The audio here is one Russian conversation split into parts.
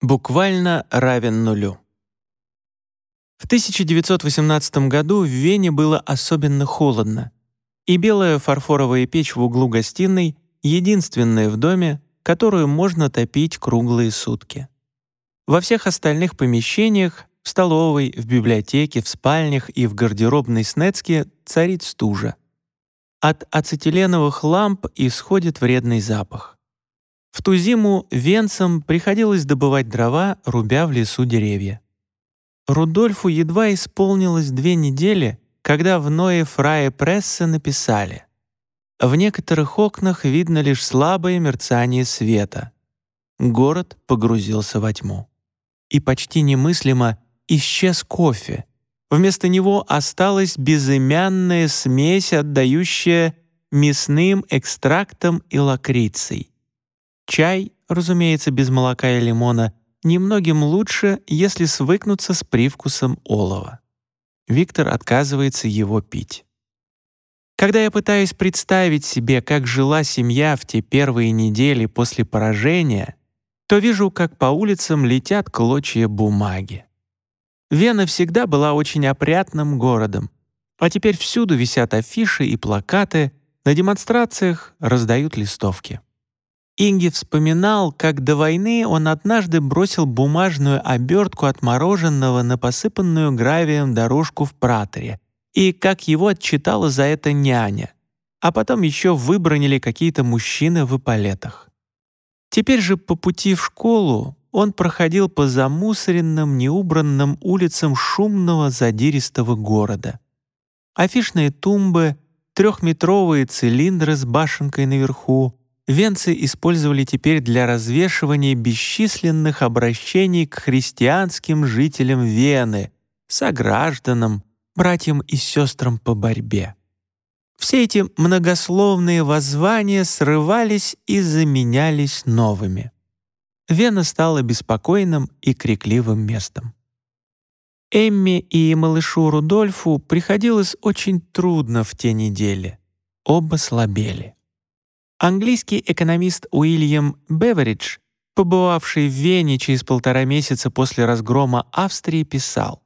буквально равен нулю. В 1918 году в Вене было особенно холодно, и белая фарфоровая печь в углу гостиной — единственная в доме, которую можно топить круглые сутки. Во всех остальных помещениях — в столовой, в библиотеке, в спальнях и в гардеробной Снецке — царит стужа. От ацетиленовых ламп исходит вредный запах. В ту зиму венцам приходилось добывать дрова, рубя в лесу деревья. Рудольфу едва исполнилось две недели, когда в Ное Фрае Прессе написали «В некоторых окнах видно лишь слабое мерцание света. Город погрузился во тьму. И почти немыслимо исчез кофе. Вместо него осталась безымянная смесь, отдающая мясным экстрактом и лакрицей. Чай, разумеется, без молока и лимона, немногим лучше, если свыкнуться с привкусом олова. Виктор отказывается его пить. Когда я пытаюсь представить себе, как жила семья в те первые недели после поражения, то вижу, как по улицам летят клочья бумаги. Вена всегда была очень опрятным городом, а теперь всюду висят афиши и плакаты, на демонстрациях раздают листовки. Инги вспоминал, как до войны он однажды бросил бумажную обертку от мороженого на посыпанную гравием дорожку в праторе, и как его отчитала за это няня, а потом еще выбронили какие-то мужчины в эполетах. Теперь же по пути в школу он проходил по замусоренным, неубранным улицам шумного задиристого города. Афишные тумбы, трехметровые цилиндры с башенкой наверху, Венцы использовали теперь для развешивания бесчисленных обращений к христианским жителям Вены, согражданам, братьям и сестрам по борьбе. Все эти многословные воззвания срывались и заменялись новыми. Вена стала беспокойным и крикливым местом. Эмми и малышу Рудольфу приходилось очень трудно в те недели. Оба слабели. Английский экономист Уильям Беверидж, побывавший в Вене через полтора месяца после разгрома Австрии, писал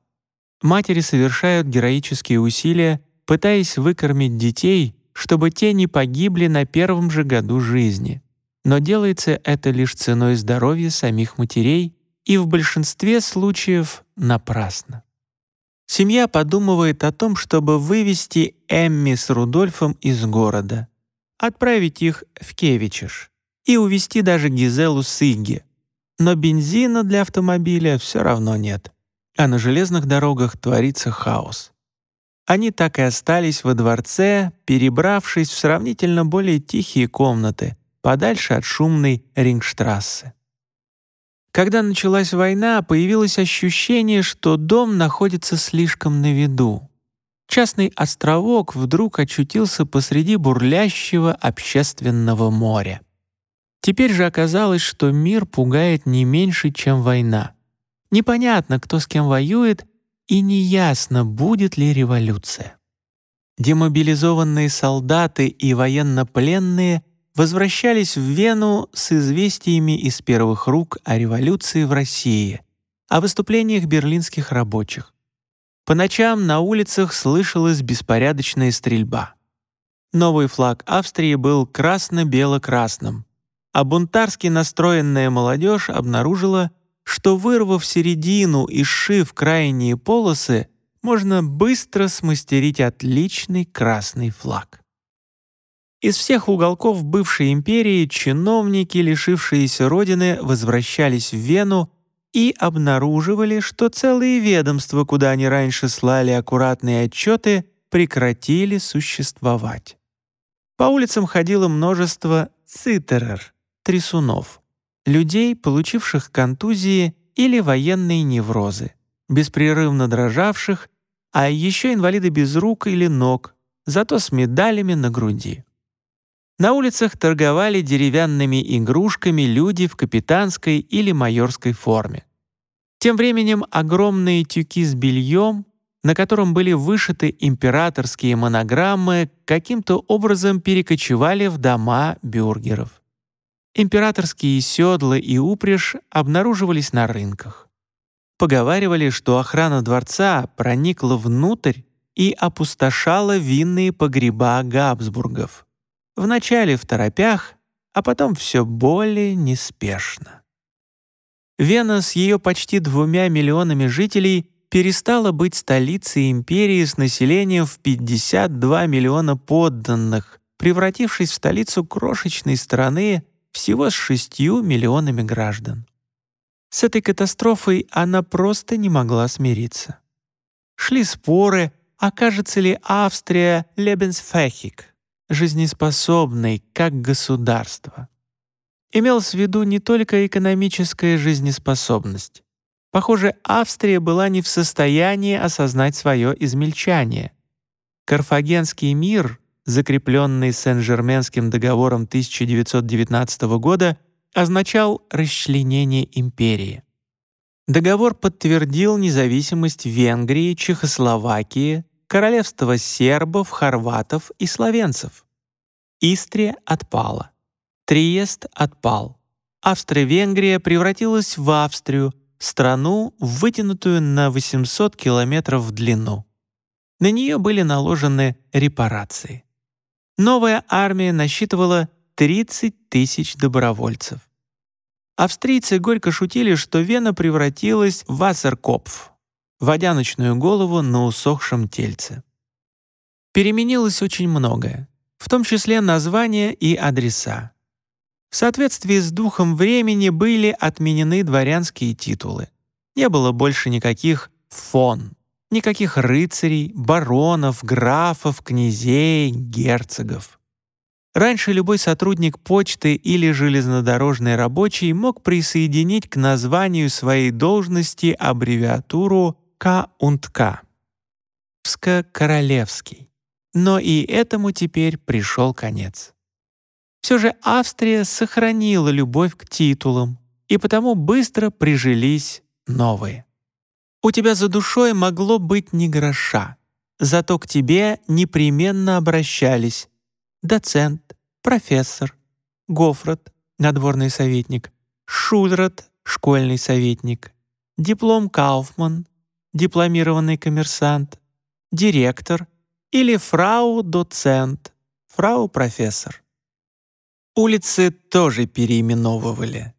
«Матери совершают героические усилия, пытаясь выкормить детей, чтобы те не погибли на первом же году жизни. Но делается это лишь ценой здоровья самих матерей и в большинстве случаев напрасно. Семья подумывает о том, чтобы вывести Эмми с Рудольфом из города — отправить их в Кевичиш и увезти даже Гизелу с Игги. Но бензина для автомобиля все равно нет, а на железных дорогах творится хаос. Они так и остались во дворце, перебравшись в сравнительно более тихие комнаты, подальше от шумной Рингштрассы. Когда началась война, появилось ощущение, что дом находится слишком на виду частный островок вдруг очутился посреди бурлящего общественного моря. Теперь же оказалось, что мир пугает не меньше, чем война. Непонятно, кто с кем воюет, и неясно, будет ли революция. Демобилизованные солдаты и военнопленные возвращались в Вену с известиями из первых рук о революции в России, о выступлениях берлинских рабочих. По ночам на улицах слышалась беспорядочная стрельба. Новый флаг Австрии был красно-бело-красным, а бунтарски настроенная молодежь обнаружила, что, вырвав середину и сшив крайние полосы, можно быстро смастерить отличный красный флаг. Из всех уголков бывшей империи чиновники, лишившиеся родины, возвращались в Вену и обнаруживали, что целые ведомства, куда они раньше слали аккуратные отчеты, прекратили существовать. По улицам ходило множество цитерер, трясунов, людей, получивших контузии или военные неврозы, беспрерывно дрожавших, а еще инвалиды без рук или ног, зато с медалями на груди. На улицах торговали деревянными игрушками люди в капитанской или майорской форме. Тем временем огромные тюки с бельем, на котором были вышиты императорские монограммы, каким-то образом перекочевали в дома бюргеров. Императорские седла и упряжь обнаруживались на рынках. Поговаривали, что охрана дворца проникла внутрь и опустошала винные погреба Габсбургов. Вначале в торопях, а потом все более неспешно. Вена с ее почти двумя миллионами жителей перестала быть столицей империи с населением в 52 миллиона подданных, превратившись в столицу крошечной страны всего с шестью миллионами граждан. С этой катастрофой она просто не могла смириться. Шли споры, окажется ли Австрия Лебенсфехик, жизнеспособной как государство. Имелось в виду не только экономическая жизнеспособность. Похоже, Австрия была не в состоянии осознать свое измельчание. Карфагенский мир, закрепленный Сен-Жерменским договором 1919 года, означал расчленение империи. Договор подтвердил независимость Венгрии, Чехословакии, королевства сербов, хорватов и словенцев. Истрия отпала. Триест отпал. Австро-Венгрия превратилась в Австрию, страну, вытянутую на 800 километров в длину. На нее были наложены репарации. Новая армия насчитывала 30 тысяч добровольцев. Австрийцы горько шутили, что Вена превратилась в Вассеркопф, водяночную голову на усохшем тельце. Переменилось очень многое, в том числе названия и адреса. В соответствии с духом времени были отменены дворянские титулы. Не было больше никаких «фон», никаких рыцарей, баронов, графов, князей, герцогов. Раньше любой сотрудник почты или железнодорожный рабочий мог присоединить к названию своей должности аббревиатуру «К» und «К» — «Пско-Королевский». Но и этому теперь пришел конец. Все же Австрия сохранила любовь к титулам, и потому быстро прижились новые. У тебя за душой могло быть не гроша, зато к тебе непременно обращались доцент, профессор, Гофрат, надворный советник, Шульрат, школьный советник, диплом Кауфман, дипломированный коммерсант, директор или фрау-доцент, фрау-профессор. Улицы тоже переименовывали.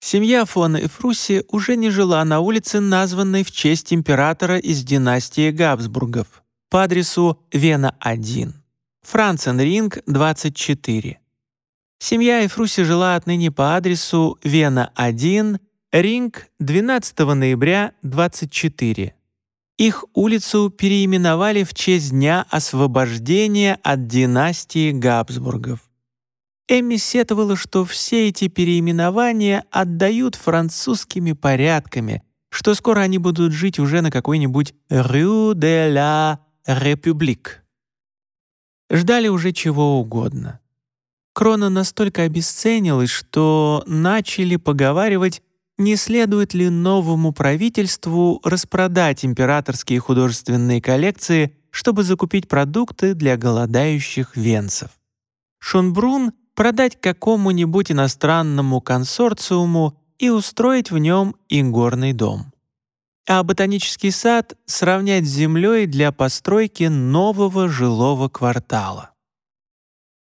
Семья фон Эфруси уже не жила на улице, названной в честь императора из династии Габсбургов, по адресу Вена-1, Франценринг, 24. Семья Эфруси жила отныне по адресу Вена-1, Ринг, 12 ноября, 24. Их улицу переименовали в честь дня освобождения от династии Габсбургов. Эмми сетовала, что все эти переименования отдают французскими порядками, что скоро они будут жить уже на какой-нибудь «Rue de la République». Ждали уже чего угодно. Крона настолько обесценилась, что начали поговаривать, не следует ли новому правительству распродать императорские художественные коллекции, чтобы закупить продукты для голодающих венцев. Шунбрун продать какому-нибудь иностранному консорциуму и устроить в нем игорный дом. А ботанический сад сравнять с землей для постройки нового жилого квартала.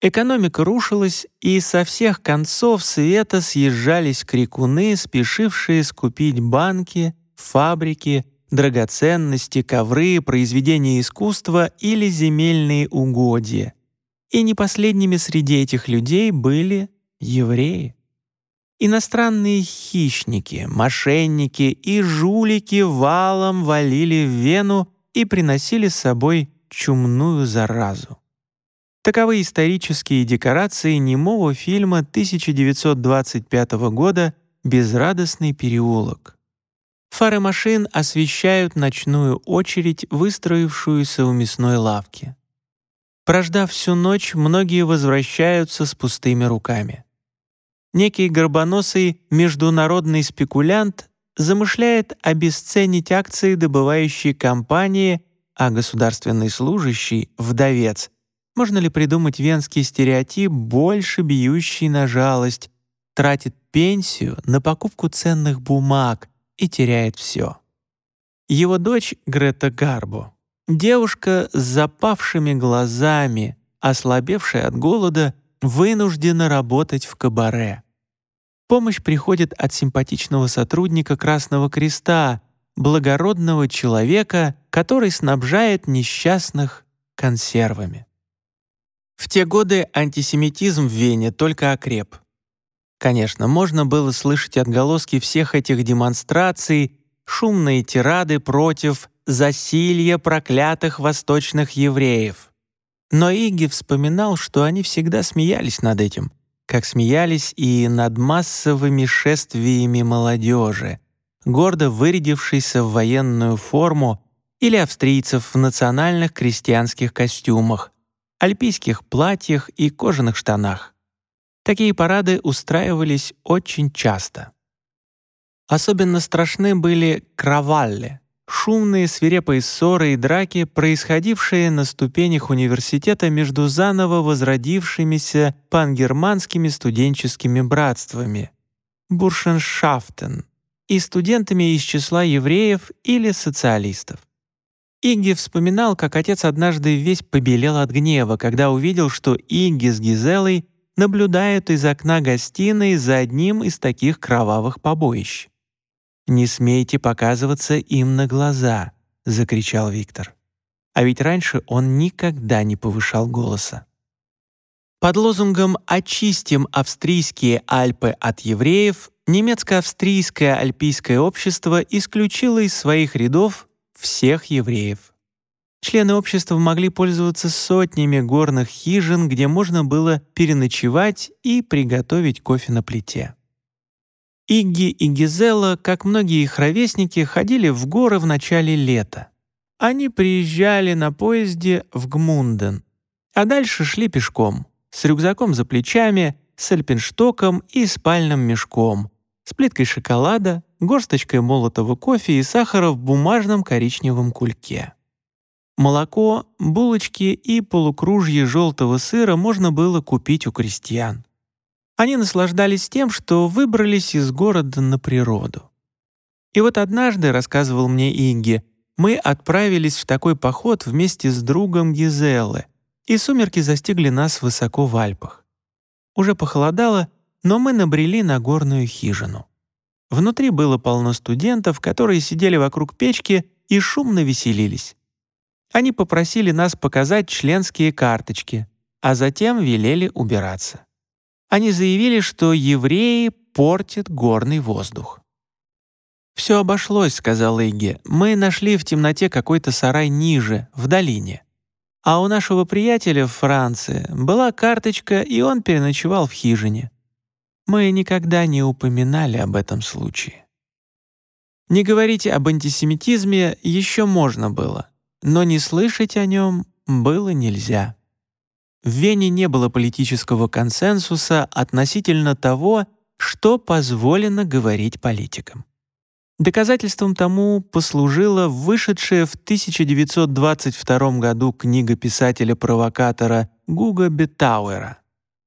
Экономика рушилась, и со всех концов света съезжались крикуны, спешившие скупить банки, фабрики, драгоценности, ковры, произведения искусства или земельные угодья, и не последними среди этих людей были евреи. Иностранные хищники, мошенники и жулики валом валили в Вену и приносили с собой чумную заразу. Таковы исторические декорации немого фильма 1925 года «Безрадостный переулок». Фары машин освещают ночную очередь, выстроившуюся у мясной лавки. Прождав всю ночь, многие возвращаются с пустыми руками. Некий горбоносый международный спекулянт замышляет обесценить акции добывающей компании, а государственный служащий — вдовец. Можно ли придумать венский стереотип, больше бьющий на жалость, тратит пенсию на покупку ценных бумаг и теряет все. Его дочь Грета Гарбо, девушка с запавшими глазами, ослабевшая от голода, вынуждена работать в кабаре. Помощь приходит от симпатичного сотрудника Красного Креста, благородного человека, который снабжает несчастных консервами. В те годы антисемитизм в Вене только окреп. Конечно, можно было слышать отголоски всех этих демонстраций, шумные тирады против засилья проклятых восточных евреев. Но Иги вспоминал, что они всегда смеялись над этим, как смеялись и над массовыми шествиями молодежи, гордо вырядившейся в военную форму или австрийцев в национальных крестьянских костюмах, альпийских платьях и кожаных штанах. Такие парады устраивались очень часто. Особенно страшны были кравалли, шумные свирепые ссоры и драки, происходившие на ступенях университета между заново возродившимися пангерманскими студенческими братствами Буршеншафтен и студентами из числа евреев или социалистов. Игги вспоминал, как отец однажды весь побелел от гнева, когда увидел, что Игги с Гизелой наблюдают из окна гостиной за одним из таких кровавых побоищ. «Не смейте показываться им на глаза», — закричал Виктор. А ведь раньше он никогда не повышал голоса. Под лозунгом «Очистим австрийские Альпы от евреев» немецко-австрийское альпийское общество исключило из своих рядов всех евреев. Члены общества могли пользоваться сотнями горных хижин, где можно было переночевать и приготовить кофе на плите. Игги и Гизела, как многие их ровесники, ходили в горы в начале лета. Они приезжали на поезде в Гмунден, а дальше шли пешком, с рюкзаком за плечами, с альпинштоком и спальным мешком, с плиткой шоколада, горсточкой молотого кофе и сахара в бумажном коричневом кульке. Молоко, булочки и полукружье желтого сыра можно было купить у крестьян. Они наслаждались тем, что выбрались из города на природу. И вот однажды, рассказывал мне Инги, мы отправились в такой поход вместе с другом Гизеллы, и сумерки застигли нас высоко в Альпах. Уже похолодало, но мы набрели на горную хижину. Внутри было полно студентов, которые сидели вокруг печки и шумно веселились. Они попросили нас показать членские карточки, а затем велели убираться. Они заявили, что евреи портят горный воздух. «Все обошлось», — сказал Игги. «Мы нашли в темноте какой-то сарай ниже, в долине. А у нашего приятеля в Франции была карточка, и он переночевал в хижине. Мы никогда не упоминали об этом случае. Не говорить об антисемитизме еще можно было, но не слышать о нем было нельзя. В Вене не было политического консенсуса относительно того, что позволено говорить политикам. Доказательством тому послужила вышедшая в 1922 году книга писателя-провокатора Гуга Бетауэра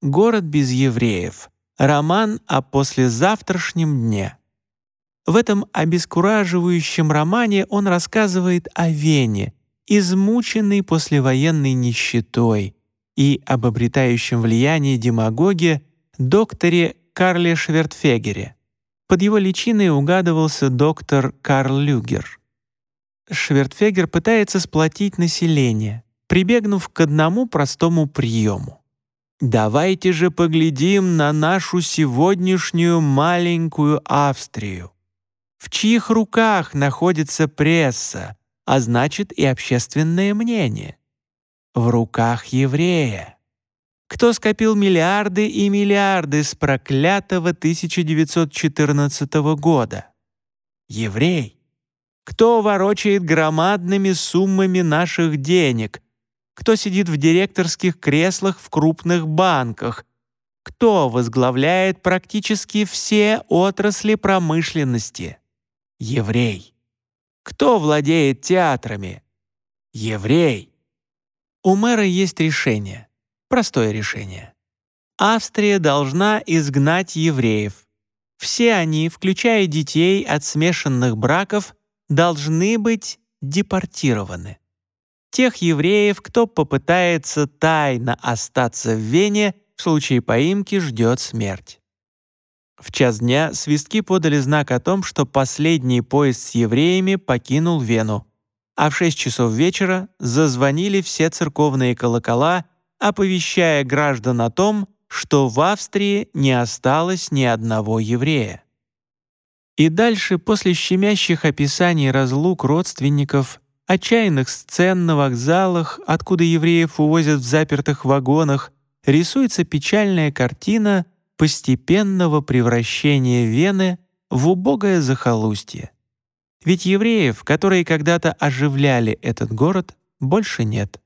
«Город без евреев», роман о послезавтрашнем дне. В этом обескураживающем романе он рассказывает о Вене, измученной послевоенной нищетой, и об обретающем влияние демагоге докторе Карле Швертфегере. Под его личиной угадывался доктор Карл Люгер. Швертфегер пытается сплотить население, прибегнув к одному простому приему. Давайте же поглядим на нашу сегодняшнюю маленькую Австрию, в чьих руках находится пресса, а значит и общественное мнение. В руках еврея. Кто скопил миллиарды и миллиарды с проклятого 1914 года? Еврей. Кто ворочает громадными суммами наших денег — кто сидит в директорских креслах в крупных банках, кто возглавляет практически все отрасли промышленности. Еврей. Кто владеет театрами? Еврей. У мэра есть решение. Простое решение. Австрия должна изгнать евреев. Все они, включая детей от смешанных браков, должны быть депортированы. Тех евреев, кто попытается тайно остаться в Вене, в случае поимки ждет смерть. В час дня свистки подали знак о том, что последний поезд с евреями покинул Вену, а в 6 часов вечера зазвонили все церковные колокола, оповещая граждан о том, что в Австрии не осталось ни одного еврея. И дальше, после щемящих описаний разлук родственников, отчаянных сцен на вокзалах, откуда евреев увозят в запертых вагонах, рисуется печальная картина постепенного превращения Вены в убогое захолустье. Ведь евреев, которые когда-то оживляли этот город, больше нет.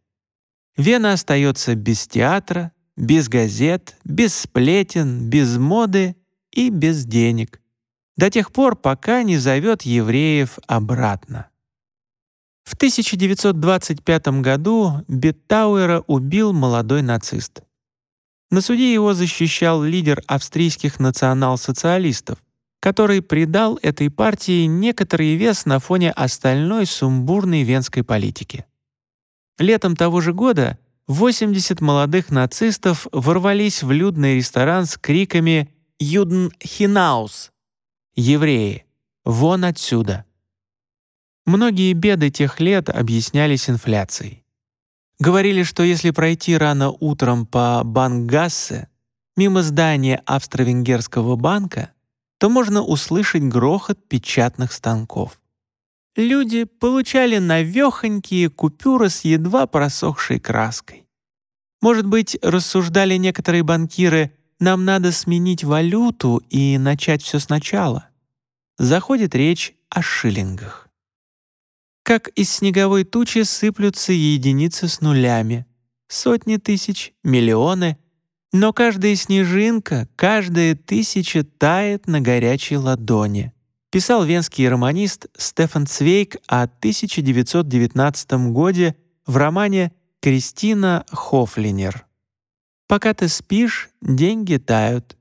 Вена остается без театра, без газет, без сплетен, без моды и без денег. До тех пор, пока не зовет евреев обратно. В 1925 году Беттауэра убил молодой нацист. На суде его защищал лидер австрийских национал-социалистов, который придал этой партии некоторый вес на фоне остальной сумбурной венской политики. Летом того же года 80 молодых нацистов ворвались в людный ресторан с криками «Юден хинаус!» «Евреи! Вон отсюда!» Многие беды тех лет объяснялись инфляцией. Говорили, что если пройти рано утром по Бангассе, мимо здания Австро-Венгерского банка, то можно услышать грохот печатных станков люди получали навехонькие купюры с едва просохшей краской. Может быть, рассуждали некоторые банкиры, нам надо сменить валюту и начать все сначала. Заходит речь о шиллингах. Как из снеговой тучи сыплются единицы с нулями. Сотни тысяч, миллионы. Но каждая снежинка, каждая тысяча тает на горячей ладони писал венский романист Стефан Цвейк о 1919 годе в романе «Кристина Хофлинер». «Пока ты спишь, деньги тают.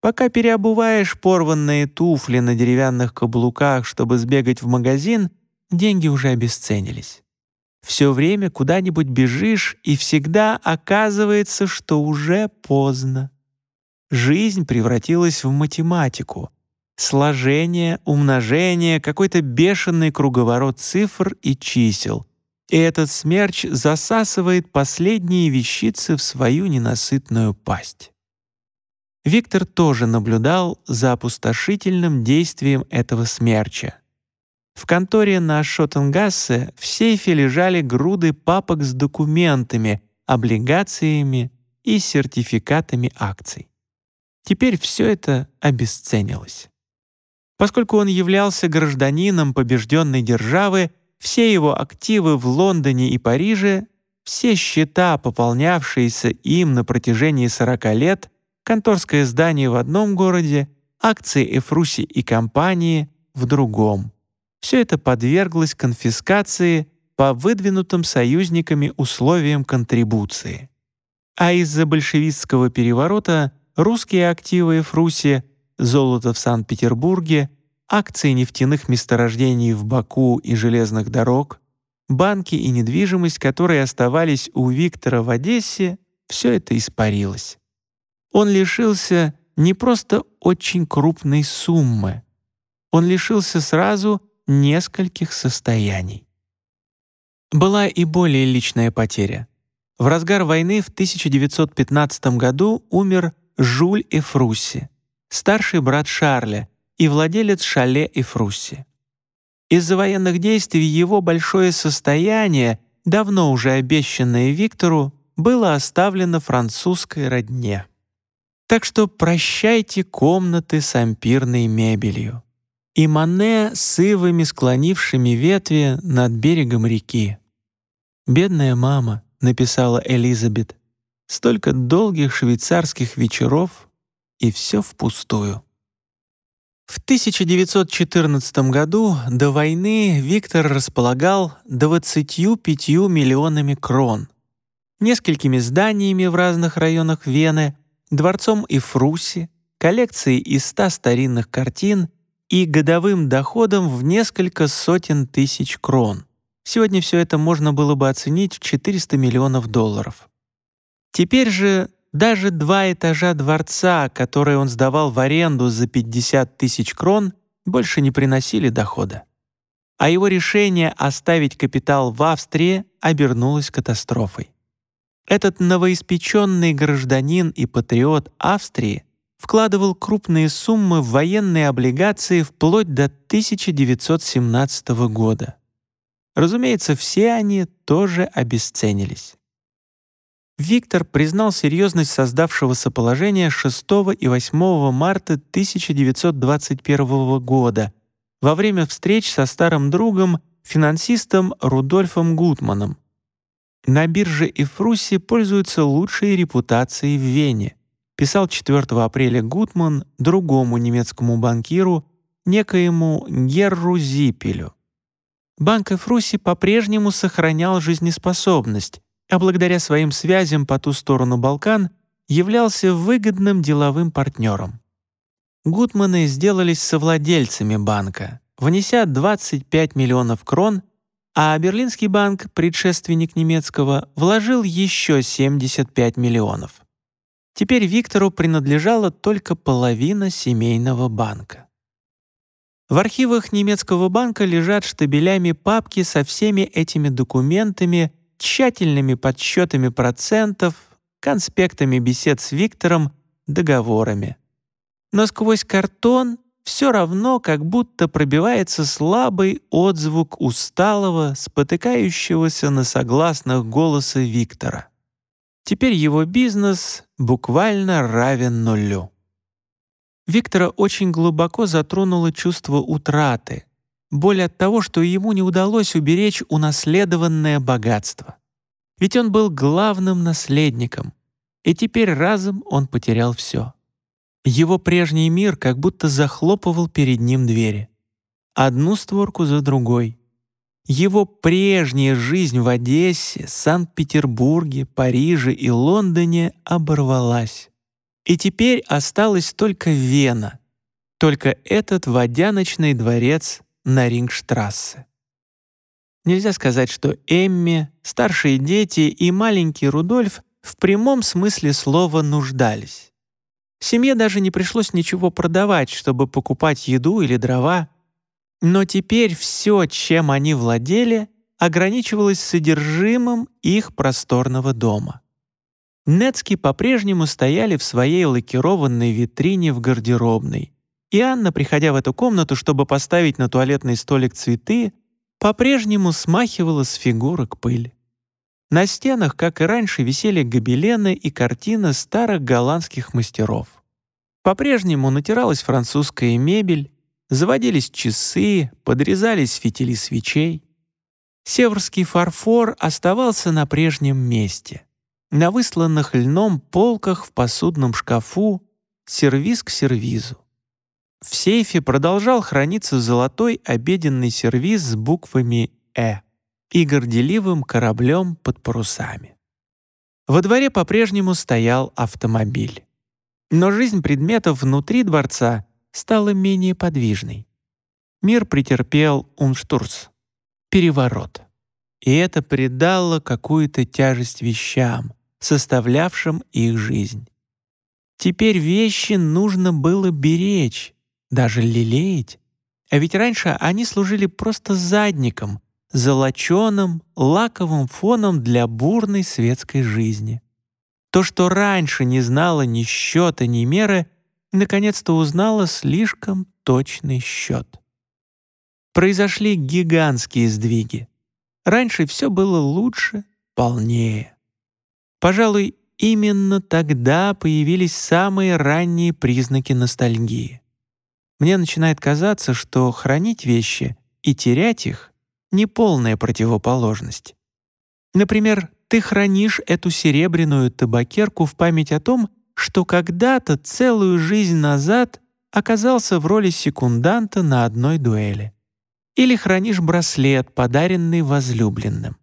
Пока переобуваешь порванные туфли на деревянных каблуках, чтобы сбегать в магазин, деньги уже обесценились. Все время куда-нибудь бежишь, и всегда оказывается, что уже поздно. Жизнь превратилась в математику, сложение, умножение, какой-то бешеный круговорот цифр и чисел. И этот смерч засасывает последние вещицы в свою ненасытную пасть. Виктор тоже наблюдал за опустошительным действием этого смерча. В конторе на Шоттенгассе в сейфе лежали груды папок с документами, облигациями и сертификатами акций. Теперь все это обесценилось. Поскольку он являлся гражданином побежденной державы, все его активы в Лондоне и Париже, все счета, пополнявшиеся им на протяжении 40 лет, конторское здание в одном городе, акции Эфруси и компании в другом. Все это подверглось конфискации по выдвинутым союзниками условиям контрибуции. А из-за большевистского переворота русские активы Эфруси золото в Санкт-Петербурге, акции нефтяных месторождений в Баку и железных дорог, банки и недвижимость, которые оставались у Виктора в Одессе, все это испарилось. Он лишился не просто очень крупной суммы, он лишился сразу нескольких состояний. Была и более личная потеря. В разгар войны в 1915 году умер Жуль Эфрусси, старший брат Шарля и владелец шале и Фрусси. Из-за военных действий его большое состояние, давно уже обещанное Виктору, было оставлено французской родне. Так что прощайте комнаты с ампирной мебелью. И Мане с склонившими ветви над берегом реки. «Бедная мама», — написала Элизабет, — «столько долгих швейцарских вечеров и все впустую. В 1914 году до войны Виктор располагал 25 миллионами крон, несколькими зданиями в разных районах Вены, дворцом Ифруси, коллекцией из ста старинных картин и годовым доходом в несколько сотен тысяч крон. Сегодня все это можно было бы оценить в 400 миллионов долларов. Теперь же даже два этажа дворца, которые он сдавал в аренду за 50 тысяч крон, больше не приносили дохода. А его решение оставить капитал в Австрии обернулось катастрофой. Этот новоиспеченный гражданин и патриот Австрии вкладывал крупные суммы в военные облигации вплоть до 1917 года. Разумеется, все они тоже обесценились. Виктор признал серьезность создавшегося положения 6 и 8 марта 1921 года во время встреч со старым другом, финансистом Рудольфом Гутманом. На бирже Эфруси пользуются лучшей репутацией в Вене, писал 4 апреля Гутман другому немецкому банкиру, некоему Герру Зипелю. Банк Эфруси по-прежнему сохранял жизнеспособность, а благодаря своим связям по ту сторону Балкан являлся выгодным деловым партнером. Гутманы сделались совладельцами банка, внеся 25 миллионов крон, а Берлинский банк, предшественник немецкого, вложил еще 75 миллионов. Теперь Виктору принадлежала только половина семейного банка. В архивах немецкого банка лежат штабелями папки со всеми этими документами тщательными подсчетами процентов, конспектами бесед с Виктором, договорами. Но сквозь картон все равно как будто пробивается слабый отзвук усталого, спотыкающегося на согласных голоса Виктора. Теперь его бизнес буквально равен нулю. Виктора очень глубоко затронуло чувство утраты, боль от того, что ему не удалось уберечь унаследованное богатство. Ведь он был главным наследником, и теперь разом он потерял все. Его прежний мир как будто захлопывал перед ним двери. Одну створку за другой. Его прежняя жизнь в Одессе, Санкт-Петербурге, Париже и Лондоне оборвалась. И теперь осталась только Вена, только этот водяночный дворец на Рингштрассе. Нельзя сказать, что Эмми, старшие дети и маленький Рудольф в прямом смысле слова нуждались. Семье даже не пришлось ничего продавать, чтобы покупать еду или дрова. Но теперь все, чем они владели, ограничивалось содержимым их просторного дома. Нецки по-прежнему стояли в своей лакированной витрине в гардеробной, и Анна, приходя в эту комнату, чтобы поставить на туалетный столик цветы, по-прежнему смахивала с фигурок пыль. На стенах, как и раньше, висели гобелены и картины старых голландских мастеров. По-прежнему натиралась французская мебель, заводились часы, подрезались фитили свечей. Северский фарфор оставался на прежнем месте. На высланных льном полках в посудном шкафу сервиз к сервизу. В сейфе продолжал храниться золотой обеденный сервиз с буквами «Э» и горделивым кораблем под парусами. Во дворе по-прежнему стоял автомобиль. Но жизнь предметов внутри дворца стала менее подвижной. Мир претерпел умштурс, переворот. И это придало какую-то тяжесть вещам, составлявшим их жизнь. Теперь вещи нужно было беречь, даже лелеять. А ведь раньше они служили просто задником, золоченым, лаковым фоном для бурной светской жизни. То, что раньше не знало ни счета, ни меры, наконец-то узнало слишком точный счет. Произошли гигантские сдвиги. Раньше все было лучше, полнее. Пожалуй, именно тогда появились самые ранние признаки ностальгии. Мне начинает казаться, что хранить вещи и терять их — неполная противоположность. Например, ты хранишь эту серебряную табакерку в память о том, что когда-то целую жизнь назад оказался в роли секунданта на одной дуэли. Или хранишь браслет, подаренный возлюбленным.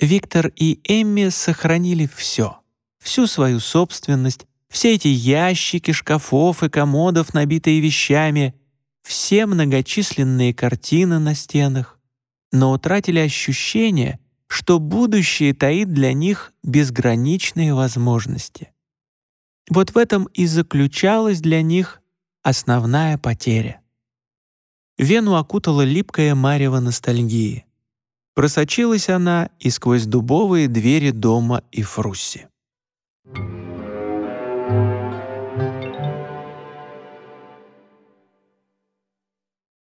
Виктор и Эмми сохранили все, всю свою собственность, все эти ящики, шкафов и комодов, набитые вещами, все многочисленные картины на стенах, но утратили ощущение, что будущее таит для них безграничные возможности. Вот в этом и заключалась для них основная потеря. Вену окутала липкая марево ностальгии. Просочилась она и сквозь дубовые двери дома и Фрусси. Thank you.